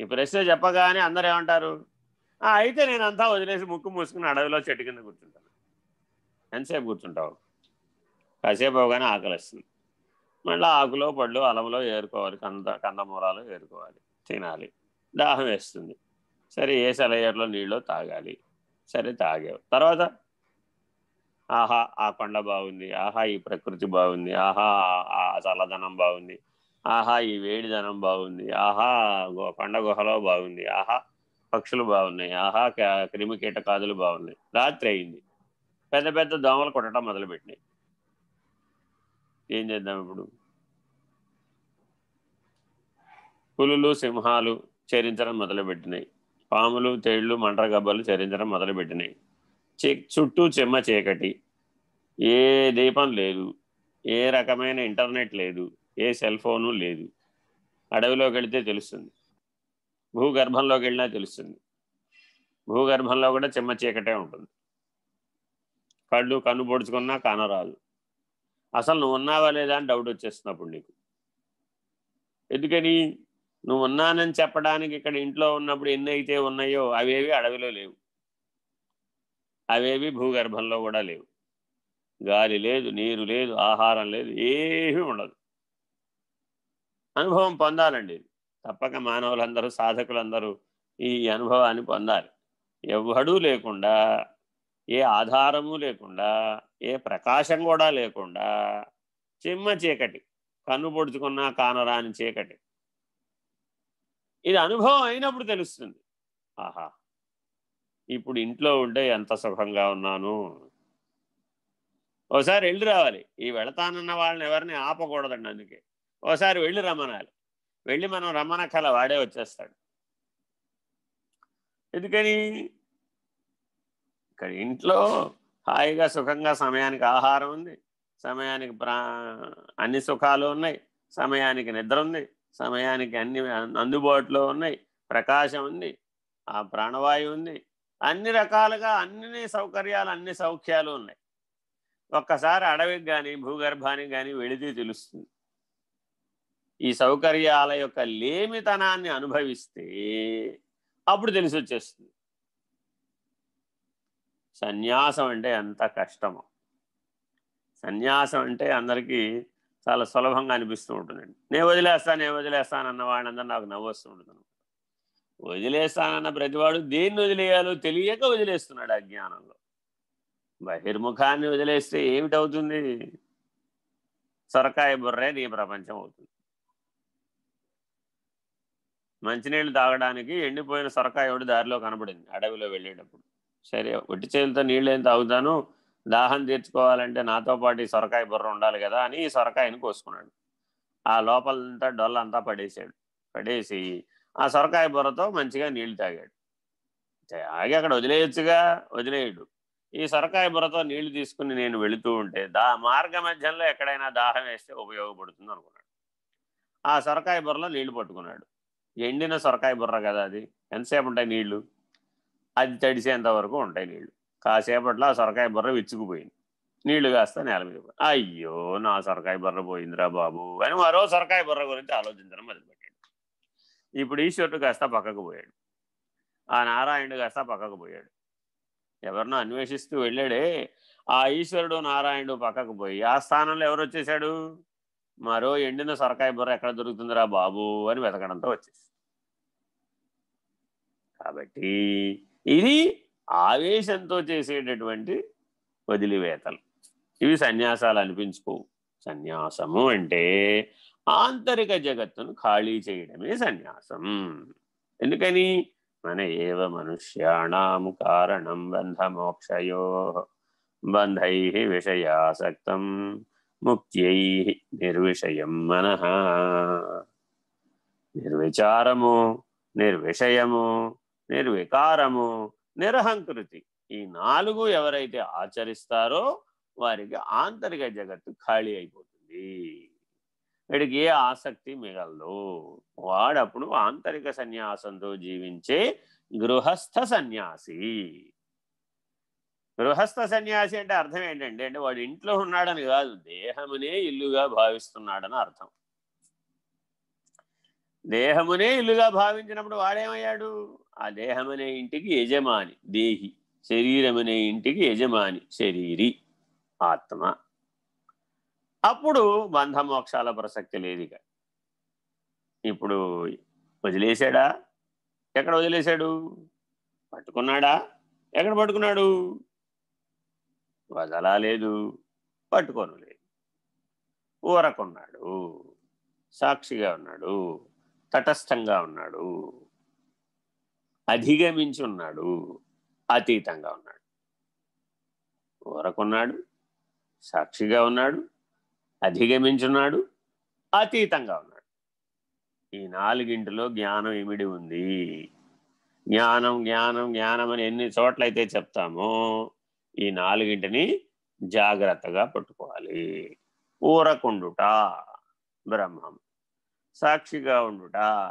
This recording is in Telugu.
ఈ ప్రశ్న చెప్పగానే అందరు ఏమంటారు? అయితే నేను అంతా వదిలేసి ముక్కు మూసుకుని అడవిలో చెట్టు కింద కూర్చుంటాను. ఎంతసేపు కూర్చుంటావు? కాసేపు అవగానే ఆకలిస్తుంది. మళ్ళీ ఆకులో పళ్ళు అలములో ఏరుకోవాలి. కంద కందమూలాలు ఏరుకోవాలి. తినాలి. దాహం వేస్తుంది. సరే ఏ సెలయర్లో నీళ్ళు తాగాలి. సరే తాగావు. తర్వాత? ఆహా ఆ కొండ బాగుంది. ఆహా ఈ ప్రకృతి బాగుంది. ఆహా ఆ చల్లదనం బాగుంది. ఆహా ఈ వేడిదనం బాగుంది. ఆహా కొండ గుహలో బాగుంది. ఆహా పక్షులు బాగున్నాయి. ఆహా క్రిమి కీటకాదులు బాగున్నాయి. రాత్రి అయింది. పెద్ద పెద్ద దోమలు కొట్టడం మొదలుపెట్టినాయి. ఏం చేద్దాం ఇప్పుడు? పులులు సింహాలు చరించడం మొదలుపెట్టినాయి. పాములు తేళ్ళు మంటరగబ్బలు చరించడం మొదలుపెట్టినాయి. చుట్టూ చెమ్మ చీకటి. ఏ దీపం లేదు. ఏ రకమైన ఇంటర్నెట్ లేదు. ఏ సెల్ ఫోను లేదు. అడవిలోకి వెళితే తెలుస్తుంది. భూగర్భంలోకి వెళ్ళినా తెలుస్తుంది. భూగర్భంలో కూడా చిమ్మ చీకటే ఉంటుంది. కళ్ళు కన్ను పొడుచుకున్నా కానరాదు. అసలు నువ్వు ఉన్నావా లేదా అని డౌట్ వచ్చేస్తున్నప్పుడు నీకు. ఎందుకని? నువ్వు ఉన్నానని చెప్పడానికి ఇక్కడ ఇంట్లో ఉన్నప్పుడు ఎన్ని అయితే ఉన్నాయో అవేవి అడవిలో లేవు. అవేవి భూగర్భంలో కూడా లేవు. గాలి లేదు నీరు లేదు ఆహారం లేదు ఏమీ ఉండదు. అనుభవం పొందాలండి. తప్పక మానవులందరూ సాధకులందరూ ఈ అనుభవాన్ని పొందాలి. ఎవ్వడూ లేకుండా ఏ ఆధారము లేకుండా ఏ ప్రకాశం కూడా లేకుండా చిమ్మ చీకటి కన్ను పొడుచుకున్నా కానరాని చీకటి. ఇది అనుభవం అయినప్పుడు తెలుస్తుంది. ఆహా! ఇప్పుడు ఇంట్లో ఉంటే ఎంత సుఖంగా ఉన్నాను. ఒకసారి వెళ్ళి రావాలి. ఈ వెళతానన్న వాళ్ళని ఎవరిని ఆపకూడదండి అందుకే. ఓసారి వెళ్ళి రమ్మనాలి. వెళ్ళి మనం రమ్మన కల వాడే వచ్చేస్తాడు. ఎందుకని? ఇక్కడ ఇంట్లో హాయిగా సుఖంగా సమయానికి ఆహారం ఉంది. సమయానికి ప్రా అన్ని సుఖాలు ఉన్నాయి. సమయానికి నిద్ర ఉంది. సమయానికి అన్ని అందుబాటులో ఉన్నాయి. ప్రకాశం ఉంది. ఆ ప్రాణవాయువు ఉంది. అన్ని రకాలుగా అన్ని సౌకర్యాలు అన్ని సౌఖ్యాలు ఉన్నాయి. ఒక్కసారి అడవికి కానీ భూగర్భానికి కానీ వెళితే తెలుస్తుంది. ఈ సౌకర్యాల యొక్క లేమితనాన్ని అనుభవిస్తే అప్పుడు తెలిసి వచ్చేస్తుంది. సన్యాసం అంటే ఎంత కష్టమో. సన్యాసం అంటే అందరికీ చాలా సులభంగా అనిపిస్తూ ఉంటుందండి. నేను వదిలేస్తాను నేను వదిలేస్తాను అన్న నాకు నవ్వొస్తూ ఉంటుంది వదిలేస్తానన్న ప్రతివాడు దేన్ని వదిలేయాలో తెలియక వదిలేస్తున్నాడు అజ్ఞానంలో బహిర్ముఖాన్ని వదిలేస్తే ఏమిటవుతుంది? సొరకాయ బుర్రే నీ ప్రపంచం అవుతుంది. మంచినీళ్ళు తాగడానికి ఎండిపోయిన సొరకాయ ఒకటి దారిలో కనబడింది అడవిలో వెళ్ళేటప్పుడు. సరే ఒట్టి చేతులతో నీళ్ళు ఏం తాగుతాను? దాహం తీర్చుకోవాలంటే నాతో పాటు ఈ సొరకాయ బుర్ర ఉండాలి కదా అని ఈ సొరకాయని కోసుకున్నాడు. ఆ లోపలంతా డొల్లంతా పడేసాడు. పడేసి ఆ సొరకాయ బుర్రతో మంచిగా నీళ్ళు తాగాడు. తాగి అక్కడ వదిలేయచ్చుగా? వదిలేయడు. ఈ సొరకాయ బుర్రతో నీళ్ళు తీసుకుని నేను వెళుతూ ఉంటే దా మార్గ మధ్యంలో ఎక్కడైనా దాహం వేస్తే ఉపయోగపడుతుంది అనుకున్నాడు ఆ సొరకాయ బుర్రలో నీళ్ళు పట్టుకున్నాడు. ఎండిన సొరకాయ బుర్ర కదా అది. ఎంతసేపు ఉంటాయి నీళ్ళు? అది తడిసేంత వరకు ఉంటాయి నీళ్ళు. కాసేపట్లో ఆ సొరకాయ బుర్ర విచ్చుకుపోయింది. నీళ్ళు కాస్త నేల మీద అయ్యో నా సొరకాయ బుర్ర పోయిందిరా బాబు అని మరో సొరకాయ బుర్ర గురించి ఆలోచించడం మొదలుపెట్టాడు. ఇప్పుడు ఈశ్వరుడు కాస్త పక్కకు పోయాడు. ఆ నారాయణుడు కాస్త పక్కకు పోయాడు. ఎవరినో అన్వేషిస్తూ వెళ్ళాడే. ఆ ఈశ్వరుడు నారాయణుడు పక్కకు పోయి ఆ స్థానంలో ఎవరు వచ్చేసాడు మరో ఎండిన సొరకాయ బుర్ర ఎక్కడ దొరుకుతుందిరా బాబు అని వెతకడంతో వచ్చేసి కాబట్టి ఇది ఆవేశంతో చేసేటటువంటి వదిలివేతలు. ఇవి సన్యాసాలు అనిపించుకోవు. సన్యాసము అంటే ఆంతరిక జగత్తును ఖాళీ చేయడమే సన్యాసం. ఎందుకని? మన ఏవ మనుష్యాణం కారణం బంధమోక్షయో బంధై విషయాసక్తం. ముక్త్యై నిర్విషయం మన నిర్విచారము నిర్విషయము నిర్వికారము నిరహంకృతి. ఈ నాలుగు ఎవరైతే ఆచరిస్తారో వారికి ఆంతరిక జగత్తు ఖాళీ అయిపోతుంది. వీడికి ఏ ఆసక్తి మిగలదు. వాడప్పుడు ఆంతరిక సన్యాసంతో జీవించే గృహస్థ సన్యాసి. గృహస్థ సన్యాసి అంటే అర్థం ఏంటంటే అంటే వాడు ఇంట్లో ఉన్నాడని కాదు దేహమునే ఇల్లుగా భావిస్తున్నాడని అర్థం. దేహమునే ఇల్లుగా భావించినప్పుడు వాడేమయ్యాడు? ఆ దేహమనే ఇంటికి యజమాని దేహి. శరీరమనే ఇంటికి యజమాని శరీరి ఆత్మ. అప్పుడు బంధమోక్షాల ప్రసక్తి లేదు ఇక. ఇప్పుడు వదిలేశాడా? ఎక్కడ వదిలేశాడు? పట్టుకున్నాడా? ఎక్కడ పట్టుకున్నాడు? వదలాలేదు పట్టుకోను లేదు. ఊరకున్నాడు సాక్షిగా ఉన్నాడు తటస్థంగా ఉన్నాడు అధిగమించి ఉన్నాడు అతీతంగా ఉన్నాడు. ఊరకున్నాడు సాక్షిగా ఉన్నాడు అధిగమించున్నాడు అతీతంగా ఉన్నాడు. ఈ నాలుగింటిలో జ్ఞానం ఇమిడి ఉంది. జ్ఞానం జ్ఞానం జ్ఞానం అని ఎన్ని చోట్లయితే చెప్తామో ఈ నాలుగింటిని జాగ్రత్తగా పట్టుకోవాలి. ఊరకుండుట బ్రహ్మం. సాక్షిగా ఉండుట.